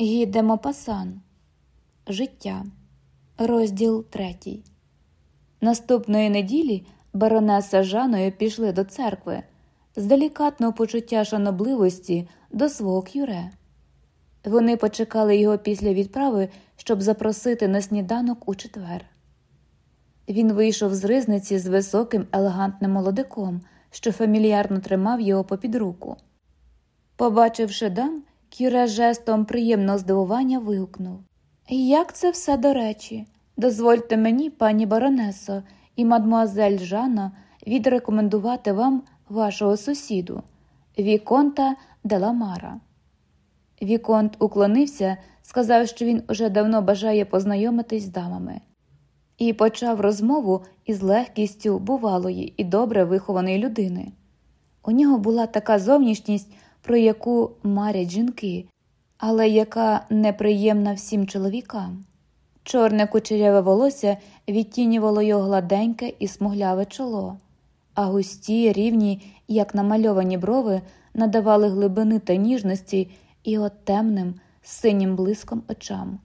Гідемо пасан. Життя. Розділ третій. Наступної неділі баронеса Жаною пішли до церкви з делікатного почуття шанобливості до свого кюре. Вони почекали його після відправи, щоб запросити на сніданок у четвер. Він вийшов з ризниці з високим елегантним молодиком, що фамільярно тримав його попід руку. Побачивши дам, Кюре жестом приємного здивування вигукнув Як це все до речі? Дозвольте мені, пані баронесо, і мадмуазель Жана, відрекомендувати вам вашого сусіду, Віконта Деламара. Віконт уклонився, сказав, що він уже давно бажає познайомитись з дамами, і почав розмову із легкістю бувалої і добре вихованої людини. У нього була така зовнішність, про яку марять жінки, але яка неприємна всім чоловікам. Чорне кучеряве волосся відтінювало його гладеньке і смугляве чоло, а густі, рівні, як намальовані брови, надавали глибини та ніжності його темним, синім блиском очам.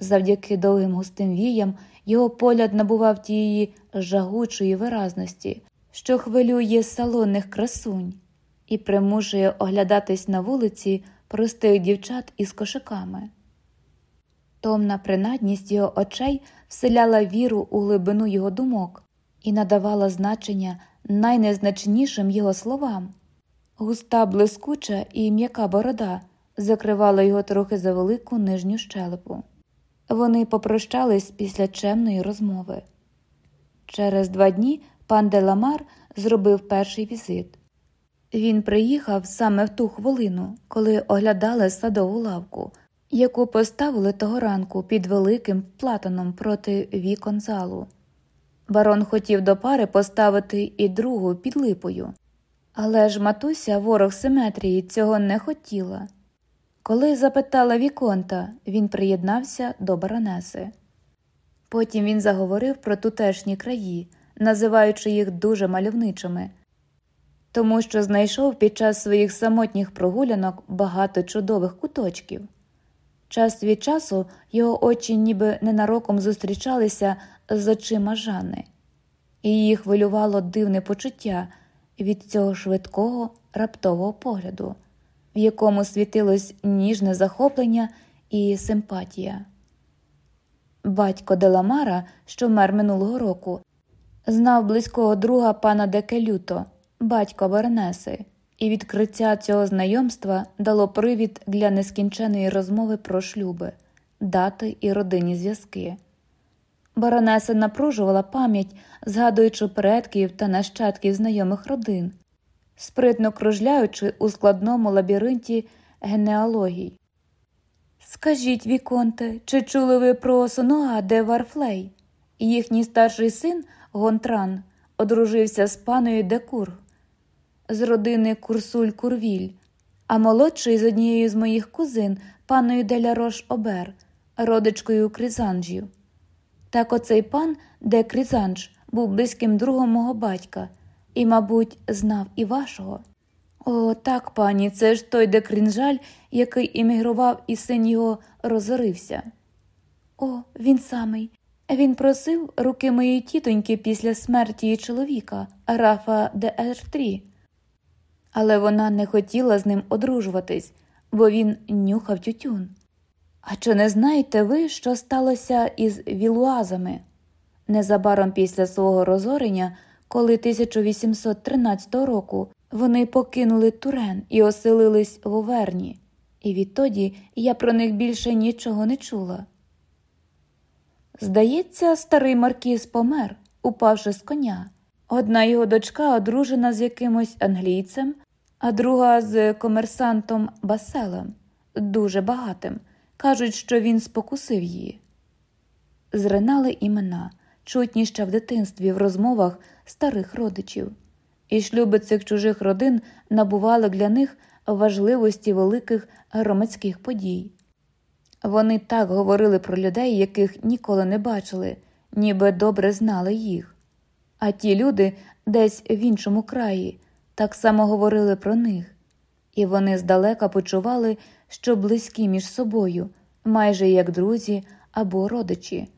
Завдяки довгим густим віям його погляд набував тієї жагучої виразності, що хвилює салонних красунь, і примушує оглядатись на вулиці простих дівчат із кошиками. Томна принадність його очей вселяла віру у глибину його думок і надавала значення найнезначнішим його словам. Густа блискуча і м'яка борода закривала його трохи за велику нижню щелепу. Вони попрощались після чемної розмови. Через два дні пан Деламар зробив перший візит. Він приїхав саме в ту хвилину, коли оглядали садову лавку, яку поставили того ранку під великим платаном проти вікон залу. Барон хотів до пари поставити і другу під липою, але ж матуся, ворог симетрії, цього не хотіла. Коли запитала Віконта, він приєднався до баронеси. Потім він заговорив про тутешні краї, називаючи їх дуже мальовничими, тому що знайшов під час своїх самотніх прогулянок багато чудових куточків. Час від часу його очі ніби ненароком зустрічалися з очима Жани, і її хвилювало дивне почуття від цього швидкого раптового погляду, в якому світилось ніжне захоплення і симпатія. Батько Деламара, що вмер минулого року, знав близького друга пана Декелюто, батька Барнеси, і відкриття цього знайомства дало привід для нескінченої розмови про шлюби, дати і родинні зв'язки. Баронеса напружувала пам'ять, згадуючи предків та нащадків знайомих родин, спритно кружляючи у складному лабіринті генеалогій. Скажіть, Віконте, чи чули ви про Сонуа де Варфлей? Їхній старший син Гонтран одружився з паною Декур з родини Курсуль Курвіль, а молодший з однією з моїх кузин, паною Деля Рош Обер, родичкою Крізанжів. Так оцей пан, де Крізанж, був близьким другом мого батька і, мабуть, знав і вашого. О, так, пані, це ж той де Крінжаль, який іммігрував, і син його розорився. О, він самий. Він просив руки моєї тітоньки після смерті її чоловіка, Рафа де Ертрі. Але вона не хотіла з ним одружуватись, бо він нюхав тютюн. А чи не знаєте ви, що сталося із вілуазами? Незабаром після свого розорення, коли 1813 року вони покинули Турен і оселились в Оверні, і відтоді я про них більше нічого не чула. Здається, старий Маркіз помер, упавши з коня. Одна його дочка одружена з якимось англійцем, а друга з комерсантом Баселем, дуже багатим. Кажуть, що він спокусив її. Зринали імена, чутні ще в дитинстві в розмовах старих родичів, і шлюби цих чужих родин набували для них важливості великих громадських подій. Вони так говорили про людей, яких ніколи не бачили, ніби добре знали їх. А ті люди десь в іншому краї так само говорили про них, і вони здалека почували, що близькі між собою, майже як друзі або родичі,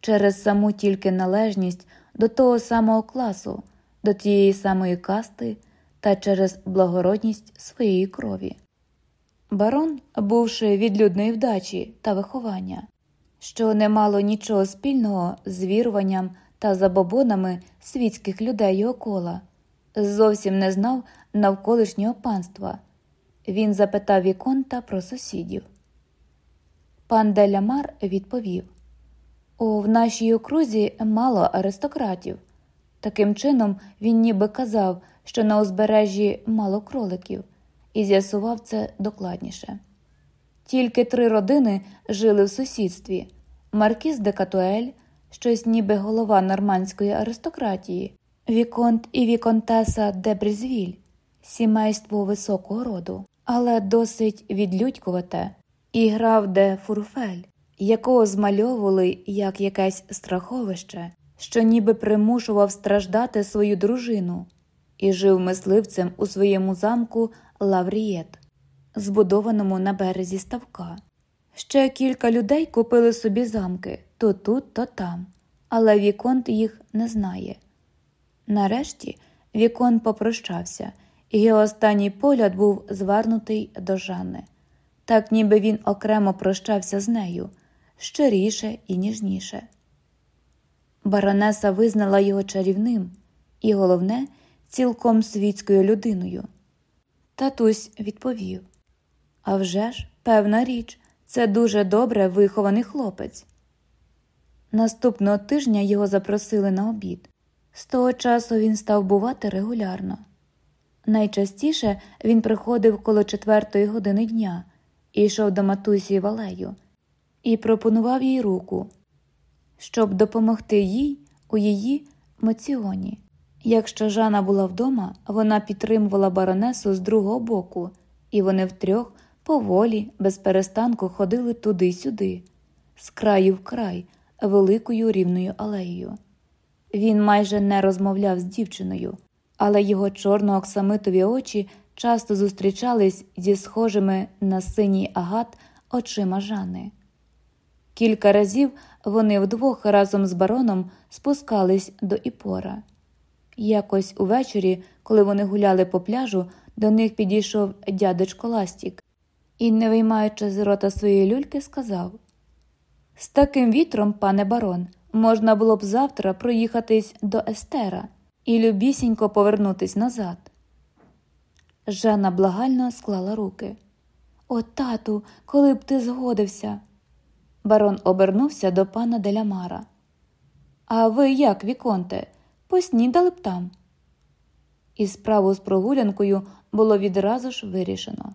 через саму тільки належність до того самого класу, до тієї самої касти та через благородність своєї крові. Барон, бувши від людної вдачі та виховання, що не мало нічого спільного з віруванням та забобонами світських людей його кола, зовсім не знав навколишнього панства. Він запитав Віконта про сусідів. Пан Делямар відповів О, в нашій окрузі мало аристократів. Таким чином, він ніби казав, що на узбережжі мало кроликів, і з'ясував це докладніше. Тільки три родини жили в сусідстві Маркіз де Катуель, щось ніби голова нормандської аристократії, Віконт і Віконтеса де Брізвіль, сімейство високого роду, але досить відлюдькувате, і грав де Фурфель, якого змальовували як якесь страховище, що ніби примушував страждати свою дружину, і жив мисливцем у своєму замку Лаврієт, збудованому на березі ставка. Ще кілька людей купили собі замки то тут, то там, але Віконт їх не знає. Нарешті Віконт попрощався, і його останній погляд був звернутий до Жанни, так ніби він окремо прощався з нею щиріше і ніжніше. Баронеса визнала його чарівним і, головне, цілком світською людиною. Татусь відповів «А вже ж, певна річ, це дуже добре вихований хлопець. Наступного тижня його запросили на обід. З того часу він став бувати регулярно. Найчастіше він приходив коло четвертої години дня йшов до матусі Валею і пропонував їй руку, щоб допомогти їй у її моціоні. Якщо Жана була вдома, вона підтримувала баронесу з другого боку, і вони втрьох поволі, без перестанку ходили туди-сюди, з краю в край, великою рівною алеєю. Він майже не розмовляв з дівчиною, але його чорно-оксамитові очі часто зустрічались зі схожими на синій агат очима Жани. Кілька разів вони вдвох разом з бароном спускались до Іпора. Якось увечері, коли вони гуляли по пляжу, до них підійшов дядечко Ластік і, не виймаючи з рота своєї люльки, сказав З таким вітром, пане барон, можна було б завтра проїхатись до Естера і любісінько повернутись назад. Жанна благально склала руки. О, тату, коли б ти згодився. Барон обернувся до пана Делямара. А ви як, Віконте, поснідали б там? І справу з прогулянкою було відразу ж вирішено.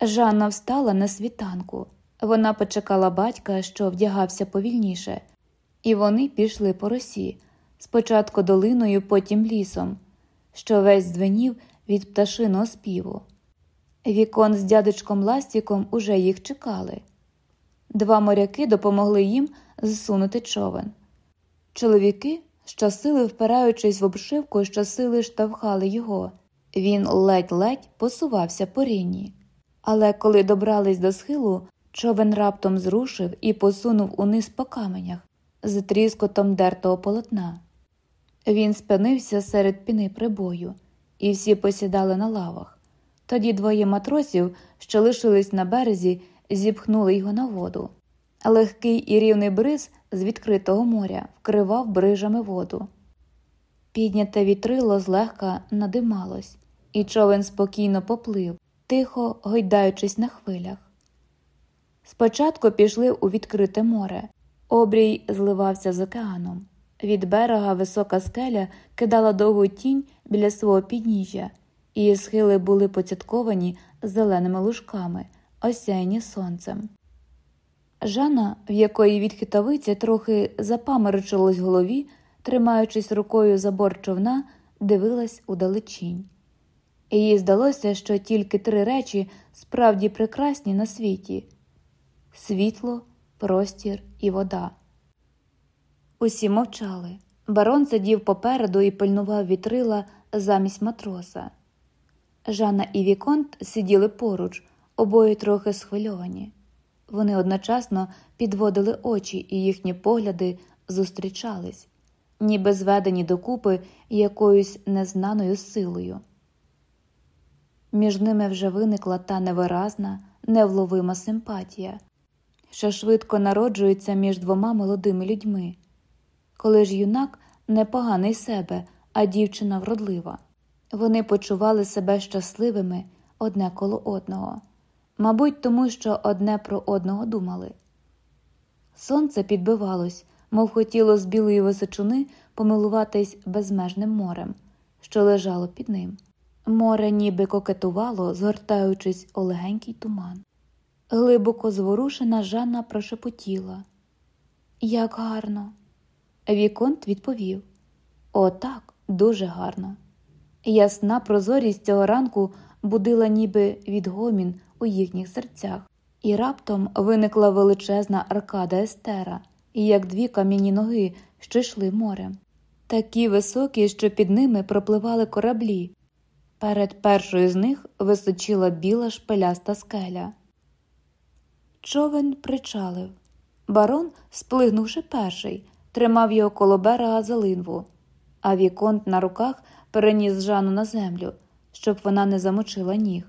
Жанна встала на світанку. Вона почекала батька, що вдягався повільніше, і вони пішли по росі, спочатку долиною, потім лісом, що весь дзвенів від пташиного співу. Вікон з дядечком Ластіком уже їх чекали. Два моряки допомогли їм зсунути човен. Чоловіки, щосили впираючись в обшивку, щосили штовхали його. Він ледь-ледь посувався по ріні. Але коли добрались до схилу, човен раптом зрушив і посунув униз по каменях з тріскотом дертого полотна. Він спинився серед піни прибою, і всі посідали на лавах. Тоді двоє матросів, що лишились на березі, зіпхнули його на воду. Легкий і рівний бриз з відкритого моря вкривав брижами воду. Підняте вітрило злегка надималось, і човен спокійно поплив, тихо гойдаючись на хвилях. Спочатку пішли у відкрите море, обрій зливався з океаном. Від берега висока скеля кидала довгу тінь біля свого підніжжя, її схили були поцятковані зеленими лужками, осяяні сонцем. Жана, в якої від хитавиці трохи запаморочилось в голові, тримаючись рукою за борт човна, дивилась удалечінь. Їй здалося, що тільки три речі справді прекрасні на світі світло, простір і вода. Усі мовчали. Барон сидів попереду і пильнував вітрила замість матроса. Жанна і Віконт сиділи поруч, обоє трохи схвильовані. Вони одночасно підводили очі, і їхні погляди зустрічались, ніби зведені докупи якоюсь незнаною силою. Між ними вже виникла та невиразна, невловима симпатія, що швидко народжується між двома молодими людьми, коли ж юнак непоганий себе, а дівчина вродлива. Вони почували себе щасливими одне коло одного, мабуть, тому що одне про одного думали. Сонце підбивалось, мов хотіло з білої височини помилуватись безмежним морем, що лежало під ним. Море ніби кокетувало, згортаючись у легенький туман. Глибоко зворушена Жанна прошепотіла. Як гарно. Віконт відповів О, так, дуже гарно. Ясна прозорість цього ранку будила ніби відгомін у їхніх серцях, і раптом виникла величезна аркада Естера, як дві кам'яні ноги, що йшли морем, такі високі, що під ними пропливали кораблі. Перед першою з них височила біла шпиляста скеля. Човен причалив. Барон, сплигнувши перший, тримав його коло берега за линву, а віконт на руках переніс Жанну на землю, щоб вона не замочила ніг.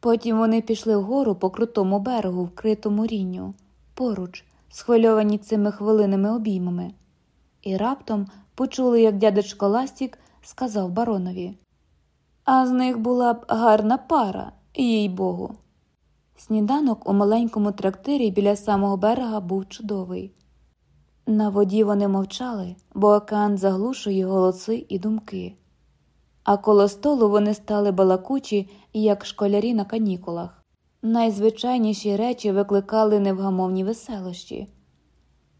Потім вони пішли вгору по крутому берегу, вкритому рінню, поруч, схвильовані цими хвилинними обіймами, і раптом почули, як дядечко Ластік сказав баронові А з них була б гарна пара, їй богу. Сніданок у маленькому трактирі біля самого берега був чудовий. На воді вони мовчали, бо океан заглушує голоси і думки. А коло столу вони стали балакучі, як школярі на канікулах. Найзвичайніші речі викликали невгамовні веселощі.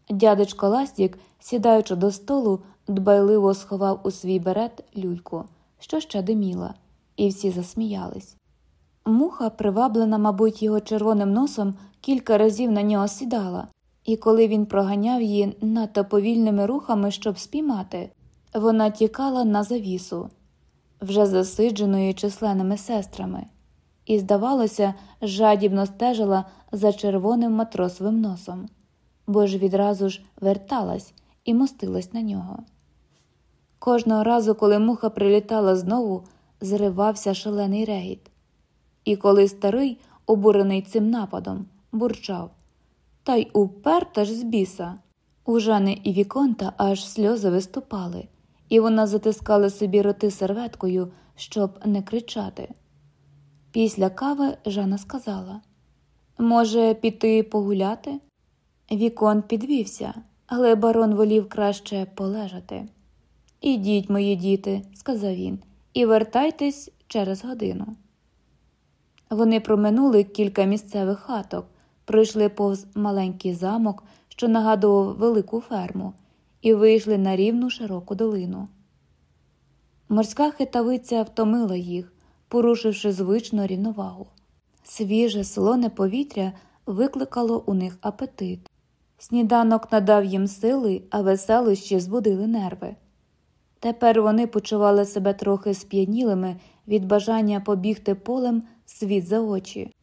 Дядечко Ластік, сідаючи до столу, дбайливо сховав у свій берет люльку, що ще диміла, і всі засміялись. Муха, приваблена, мабуть, його червоним носом, кілька разів на нього сідала, і коли він проганяв її надто повільними рухами, щоб спіймати, вона тікала на завісу, вже засидженою численними сестрами, і, здавалося, жадібно стежила за червоним матросовим носом, бо ж відразу ж верталась і мостилась на нього. Кожного разу, коли муха прилітала знову, зривався шалений регіт. І коли старий, обурений цим нападом, бурчав Та й уперта ж з біса. У Жани і Віконта аж сльози виступали, і вона затискала собі роти серветкою, щоб не кричати. Після кави Жана сказала Може, піти погуляти? Віконт підвівся, але барон волів краще полежати. Ідіть, мої діти, сказав він, і вертайтесь через годину. Вони проминули кілька місцевих хаток, пройшли повз маленький замок, що нагадував велику ферму, і вийшли на рівну широку долину. Морська хитавиця втомила їх, порушивши звичну рівновагу. Свіже солоне повітря викликало у них апетит. Сніданок надав їм сили, а веселощі збудили нерви. Тепер вони почували себе трохи сп'янілими від бажання побігти полем світ за очі.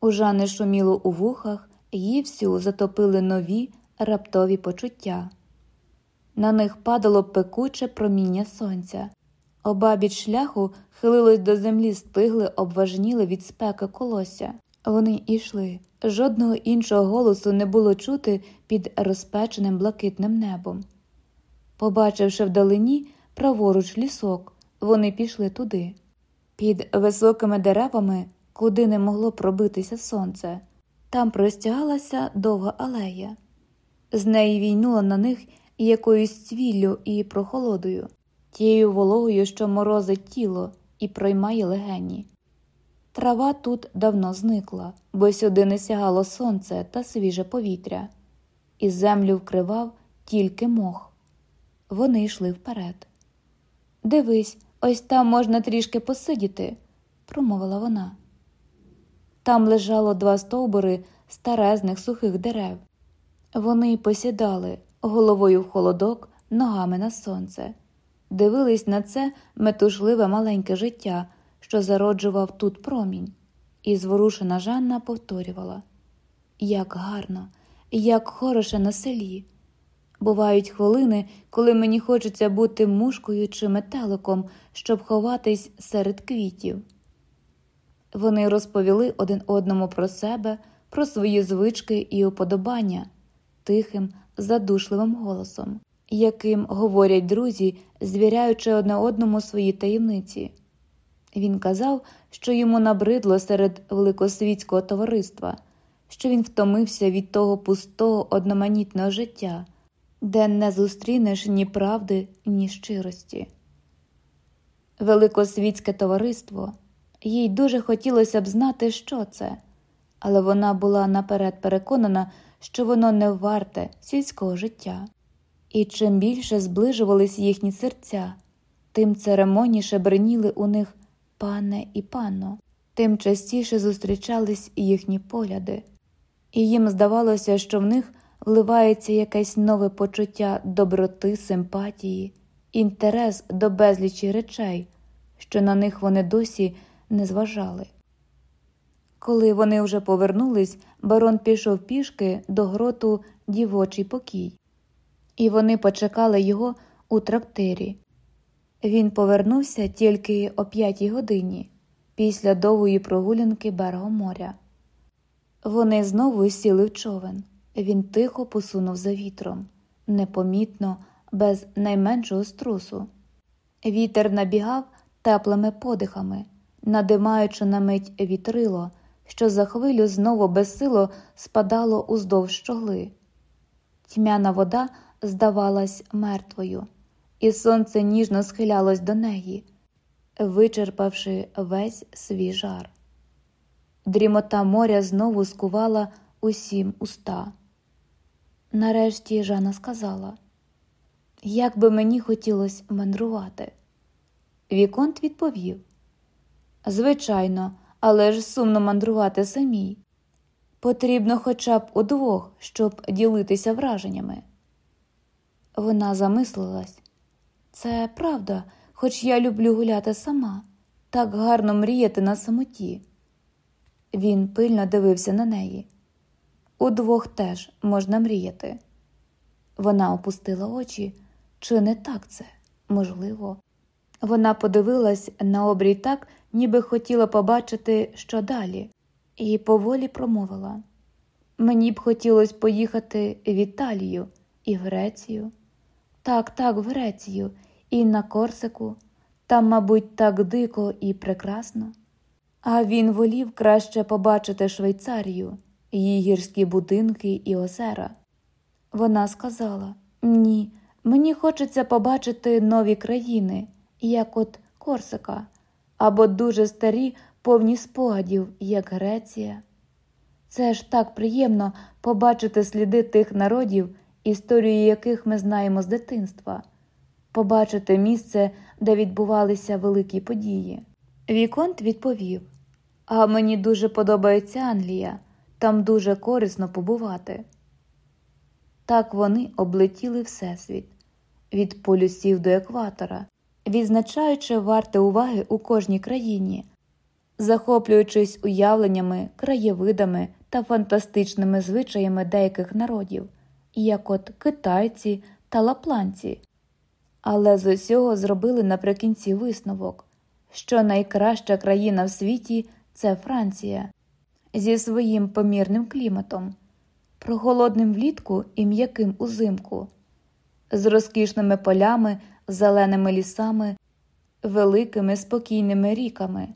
У Жани шуміло у вухах, її всю затопили нові раптові почуття. На них падало пекуче проміння сонця. Обабіч шляху хилилось до землі стигли, обважніли від спеки колосся. Вони йшли. Жодного іншого голосу не було чути під розпеченим блакитним небом. Побачивши вдалині праворуч лісок, вони пішли туди. Під високими деревами, куди не могло пробитися сонце, там простягалася довга алея. З неї війнула на них якоюсь цвіллю і прохолодою, тією вологою, що морозить тіло і проймає легені. Трава тут давно зникла, бо сюди не сягало сонце та свіже повітря, і землю вкривав тільки мох. Вони йшли вперед. Дивись, ось там можна трішки посидіти, промовила вона. Там лежало два стовбури старезних сухих дерев. Вони посідали головою в холодок, ногами на сонце, дивились на це метушливе маленьке життя, що зароджував тут промінь. і зворушена Жанна повторювала як гарно, як хороше на селі. Бувають хвилини, коли мені хочеться бути мушкою чи метеликом, щоб ховатись серед квітів. Вони розповіли один одному про себе, про свої звички і уподобання тихим, задушливим голосом, яким говорять друзі, звіряючи одне одному свої таємниці. Він казав, що йому набридло серед великосвітського товариства, що він втомився від того пустого одноманітного життя, де не зустрінеш ні правди, ні щирості. Великосвітське товариство їй дуже хотілося б знати, що це, але вона була наперед переконана, що воно не варте сільського життя. І чим більше зближувались їхні серця, тим церемоніше бреніли у них пане і панно, тим частіше зустрічались їхні погляди, і їм здавалося, що в них вливається якесь нове почуття доброти, симпатії, інтерес до безлічі речей, що на них вони досі не зважали. Коли вони вже повернулись, барон пішов пішки до гроту дівочий покій, і вони почекали його у трактирі. Він повернувся тільки о п'ятій годині після довгої прогулянки берегом моря. Вони знову сіли в човен. Він тихо посунув за вітром, непомітно, без найменшого струсу. Вітер набігав теплими подихами, надимаючи на мить вітрило, що за хвилю знову безсило спадало уздовж щогли. Тьмяна вода здавалась мертвою і сонце ніжно схилялось до неї, вичерпавши весь свій жар. Дрімота моря знову скувала усім уста. Нарешті Жана сказала, як би мені хотілося мандрувати. Віконт відповів Звичайно, але ж сумно мандрувати самій. Потрібно хоча б удвох, щоб ділитися враженнями. Вона замислилась це правда, хоч я люблю гуляти сама, так гарно мріяти на самоті. Він пильно дивився на неї. Удвох теж можна мріяти. Вона опустила очі, чи не так це можливо. Вона подивилась на обрій так, ніби хотіла побачити, що далі, і поволі промовила мені б хотілося поїхати в Італію і в Грецію. Так, так, в Грецію, і на Корсику, там, мабуть, так дико і прекрасно. А він волів краще побачити Швейцарію, її гірські будинки і озера. Вона сказала Ні, мені хочеться побачити нові країни, як от Корсика, або дуже старі, повні спогадів, як Греція. Це ж так приємно побачити сліди тих народів, історію яких ми знаємо з дитинства побачити місце, де відбувалися великі події. Віконт відповів: А мені дуже подобається Англія, там дуже корисно побувати. Так вони облетіли Всесвіт від полюсів до екватора, відзначаючи варте уваги у кожній країні, захоплюючись уявленнями, краєвидами та фантастичними звичаями деяких народів, як от китайці та лапланці, але з усього зробили наприкінці висновок, що найкраща країна в світі це Франція зі своїм помірним кліматом, прохолодним влітку і м'яким узимку, з розкішними полями, зеленими лісами, великими спокійними ріками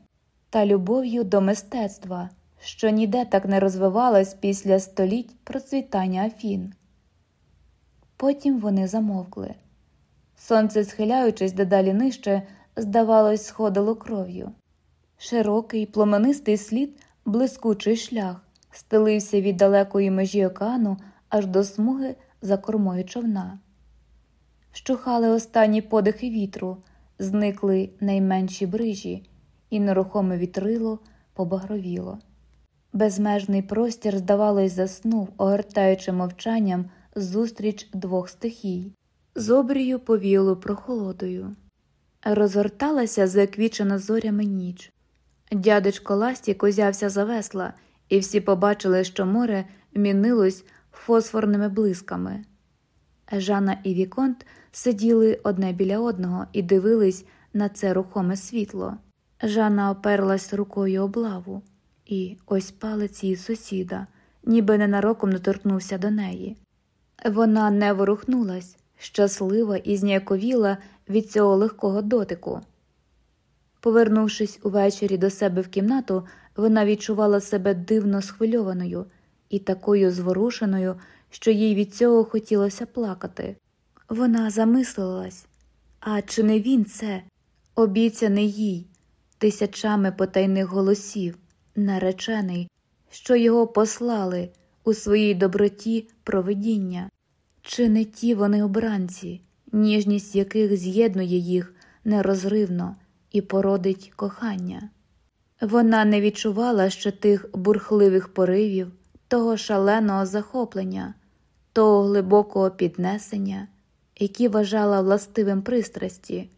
та любов'ю до мистецтва, що ніде так не розвивалась після століть процвітання Афін. Потім вони замовкли. Сонце, схиляючись дедалі нижче, здавалось, сходило кров'ю. Широкий, пломенистий слід, блискучий шлях, стелився від далекої межі океану аж до смуги за кормою човна. Щухали останні подихи вітру, зникли найменші брижі, і нерухоме вітрило побагровіло. Безмежний простір, здавалось, заснув, огортаючи мовчанням зустріч двох стихій з обрію повіло прохолодою. Розгорталася заквічена зорями ніч. Дядечко Ластік узявся за весла, і всі побачили, що море мінилось фосфорними блисками. Жанна і Віконт сиділи одне біля одного і дивились на це рухоме світло. Жанна оперлась рукою об лаву, і ось палець її сусіда, ніби ненароком доторкнувся до неї. Вона не ворухнулась, щаслива і зніяковіла від цього легкого дотику. Повернувшись увечері до себе в кімнату, вона відчувала себе дивно схвильованою і такою зворушеною, що їй від цього хотілося плакати. Вона замислилась. А чи не він це, обіцяний їй, тисячами потайних голосів, наречений, що його послали у своїй доброті провидіння, чи не ті вони обранці, ніжність яких з'єднує їх нерозривно і породить кохання. Вона не відчувала ще тих бурхливих поривів, того шаленого захоплення, того глибокого піднесення, які вважала властивим пристрасті,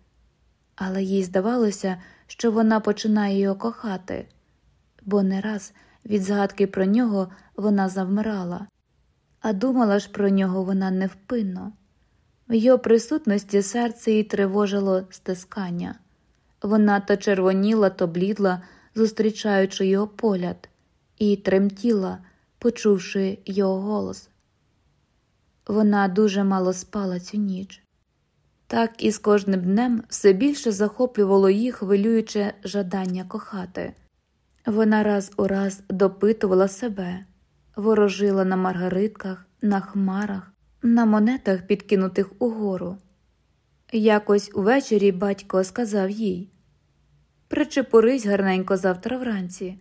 але їй здавалося, що вона починає його кохати, бо не раз від згадки про нього вона завмирала, а думала ж про нього вона невпинно. В його присутності серце її тривожило стискання. Вона то червоніла, то блідла, зустрічаючи його погляд, і тремтіла, почувши його голос. Вона дуже мало спала цю ніч. Так і з кожним днем все більше захоплювало її хвилююче жадання кохати. Вона раз у раз допитувала себе, ворожила на маргаритках, на хмарах, на монетах, підкинутих угору. Якось увечері батько сказав їй Причепурись гарненько завтра вранці.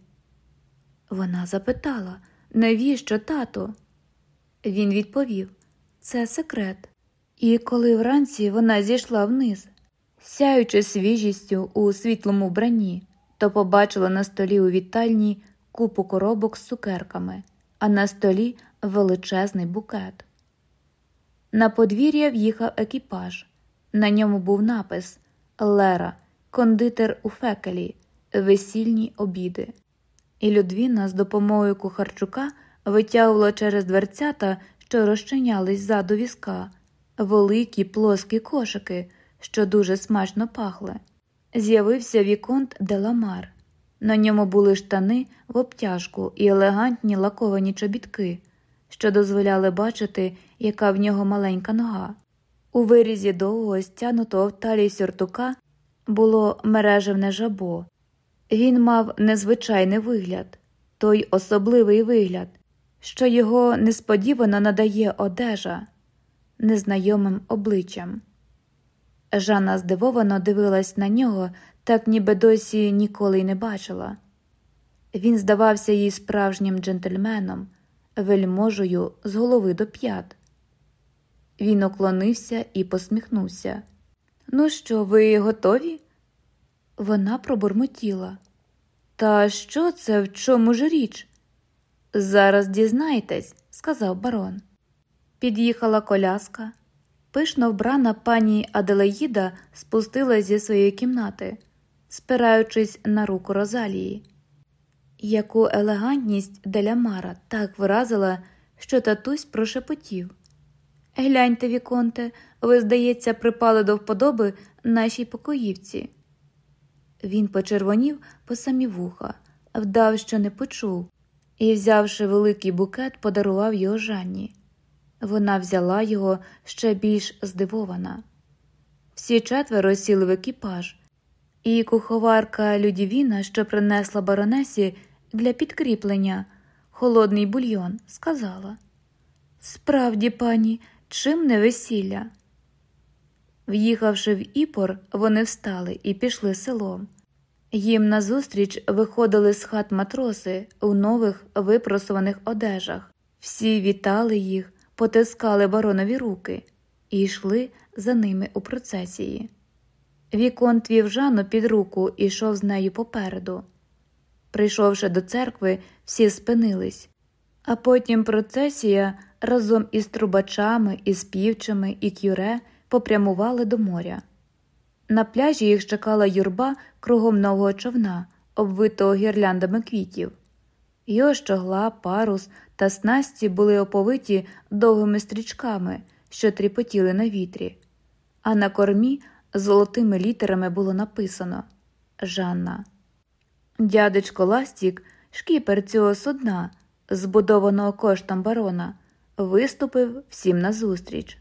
Вона запитала, навіщо тато? Він відповів це секрет. І коли вранці вона зійшла вниз, сяючи свіжістю у світлому вбранні, то побачила на столі у вітальні купу коробок з цукерками, а на столі величезний букет. На подвір'я в'їхав екіпаж. На ньому був напис Лера, кондитер у фекелі, весільні обіди. І Людвіна з допомогою кухарчука витягувала через дверцята, що розчинялись ззаду візка, великі плоскі кошики, що дуже смачно пахли. З'явився Віконт Деламар. На ньому були штани в обтяжку і елегантні лаковані чобітки, що дозволяли бачити, яка в нього маленька нога. У вирізі довгого стянутого в талії сюртука було мережевне жабо. Він мав незвичайний вигляд, той особливий вигляд, що його несподівано надає одежа незнайомим обличчям. Жанна здивовано дивилась на нього, так ніби досі ніколи й не бачила. Він здавався їй справжнім джентльменом, вельможею з голови до п'ят. Він уклонився і посміхнувся. Ну що, ви готові? Вона пробурмотіла. Та що це, в чому ж річ? Зараз дізнайтесь, сказав барон. Під'їхала коляска. Пишно вбрана пані Аделаїда спустилась зі своєї кімнати, спираючись на руку Розалії. Яку елегантність Делямара так вразила, що татусь прошепотів. Гляньте, Віконте, ви, здається, припали до вподоби нашій покоївці. Він почервонів по самі вуха, вдав, що не почув, і, взявши великий букет, подарував його Жанні. Вона взяла його ще більш здивована. Всі четверо сіли в екіпаж, і куховарка Людівіна, що принесла баронесі для підкріплення холодний бульйон, сказала Справді, пані, чим не весілля? В'їхавши в іпор, вони встали і пішли селом. Їм назустріч виходили з хат матроси у нових випросуваних одежах. Всі вітали їх, потискали баронові руки і йшли за ними у процесії. Віконт вів Жанну під руку і йшов з нею попереду. Прийшовши до церкви, всі спинились, а потім процесія разом із трубачами, і співчими і кюре попрямували до моря. На пляжі їх чекала юрба кругом нового човна, обвитого гірляндами квітів. Його щогла, парус та снасті були оповиті довгими стрічками, що тріпотіли на вітрі, а на кормі золотими літерами було написано Жанна. Дядечко Ластік, шкіпер цього судна, збудованого коштом барона, виступив всім назустріч.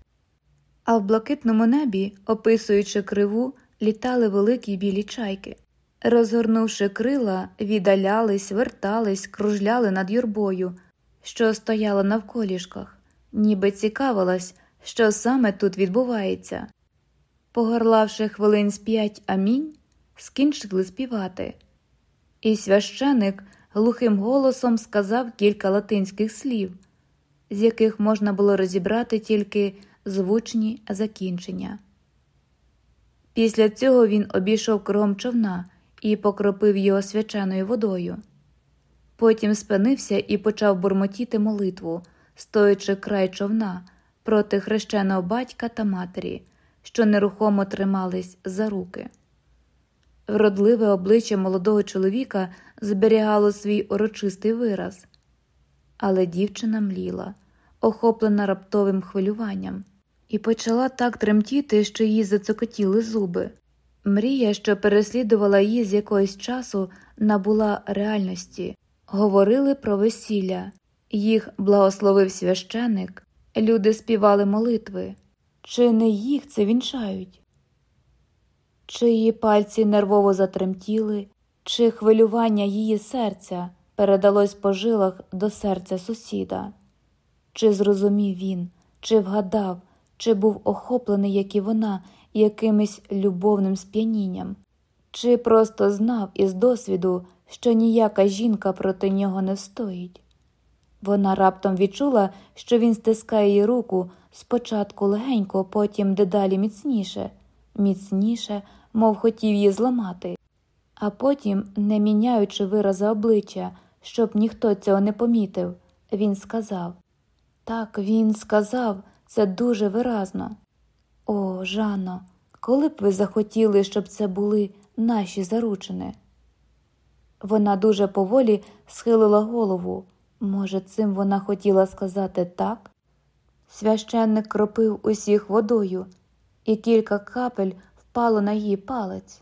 А в блакитному небі, описуючи криву, літали великі білі чайки. Розгорнувши крила, віддалялись, вертались, кружляли над юрбою, що стояла на вколішках, ніби цікавилась, що саме тут відбувається. Погорлавши хвилин з п'ять амінь, скінчили співати, і священик глухим голосом сказав кілька латинських слів, з яких можна було розібрати тільки звучні закінчення. Після цього він обійшов кругом човна і покропив його свяченою водою. Потім спинився і почав бурмотіти молитву, стоячи край човна проти хрещеного батька та матері, що нерухомо тримались за руки. Вродливе обличчя молодого чоловіка зберігало свій урочистий вираз, але дівчина мліла, охоплена раптовим хвилюванням, і почала так тремтіти, що їй зацокотіли зуби. Мрія, що переслідувала її з якогось часу, набула реальності, говорили про весілля, їх благословив священик, люди співали молитви. Чи не їх це вінчають? Чи її пальці нервово затремтіли, чи хвилювання її серця передалось по жилах до серця сусіда? Чи зрозумів він, чи вгадав, чи був охоплений, як і вона, якимось любовним сп'янінням, чи просто знав із досвіду, що ніяка жінка проти нього не встоїть. Вона раптом відчула, що він стискає її руку спочатку легенько, потім дедалі міцніше, міцніше, мов хотів її зламати, а потім, не міняючи вираза обличчя, щоб ніхто цього не помітив, він сказав так, він сказав це дуже виразно. О, Жанно, коли б ви захотіли, щоб це були наші заручини? Вона дуже поволі схилила голову. Може, цим вона хотіла сказати так? Священник кропив усіх водою, і кілька капель впало на її палець.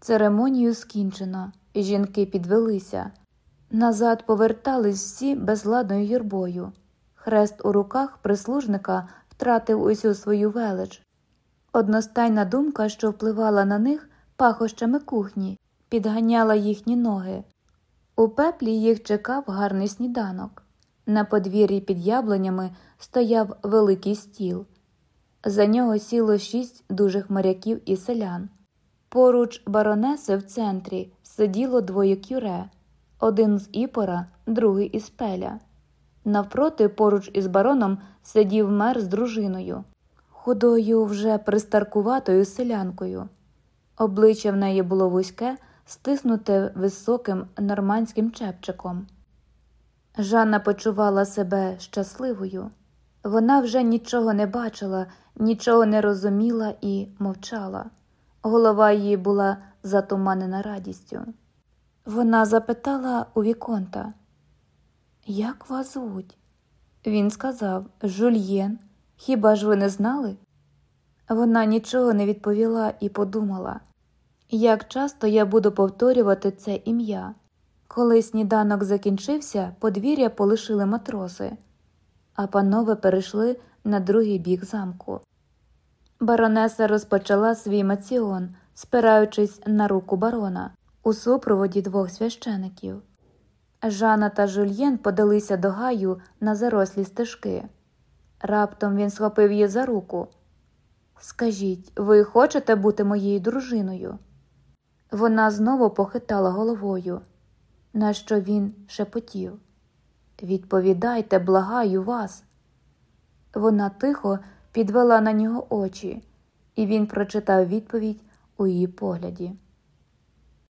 Церемонію скінчено, жінки підвелися. Назад повертались всі безладною юрбою. Хрест у руках прислужника втратив усю свою велич. Одностайна думка, що впливала на них пахощами кухні, підганяла їхні ноги. У пеплі їх чекав гарний сніданок. На подвір'ї під яблунями стояв великий стіл. За нього сіло шість дужих моряків і селян. Поруч баронеси в центрі сиділо двоє кюре, один з іпора, другий із пеля. Навпроти, поруч із бароном, сидів мер з дружиною, худою вже пристаркуватою селянкою. Обличчя в неї було вузьке, стиснуте високим нормандським чепчиком. Жанна почувала себе щасливою. Вона вже нічого не бачила, нічого не розуміла і мовчала. Голова її була затуманена радістю. Вона запитала у Віконта. Як вас звуть? Він сказав Жульєн. Хіба ж ви не знали? Вона нічого не відповіла і подумала, як часто я буду повторювати це ім'я. Коли сніданок закінчився, подвір'я полишили матроси, а панове перейшли на другий бік замку. Баронеса розпочала свій маціон, спираючись на руку барона у супроводі двох священиків. Жанна та Жульєн подалися до гаю на зарослі стежки. Раптом він схопив її за руку. Скажіть, ви хочете бути моєю дружиною? Вона знову похитала головою, на що він шепотів. Відповідайте, благаю вас. Вона тихо підвела на нього очі, і він прочитав відповідь у її погляді.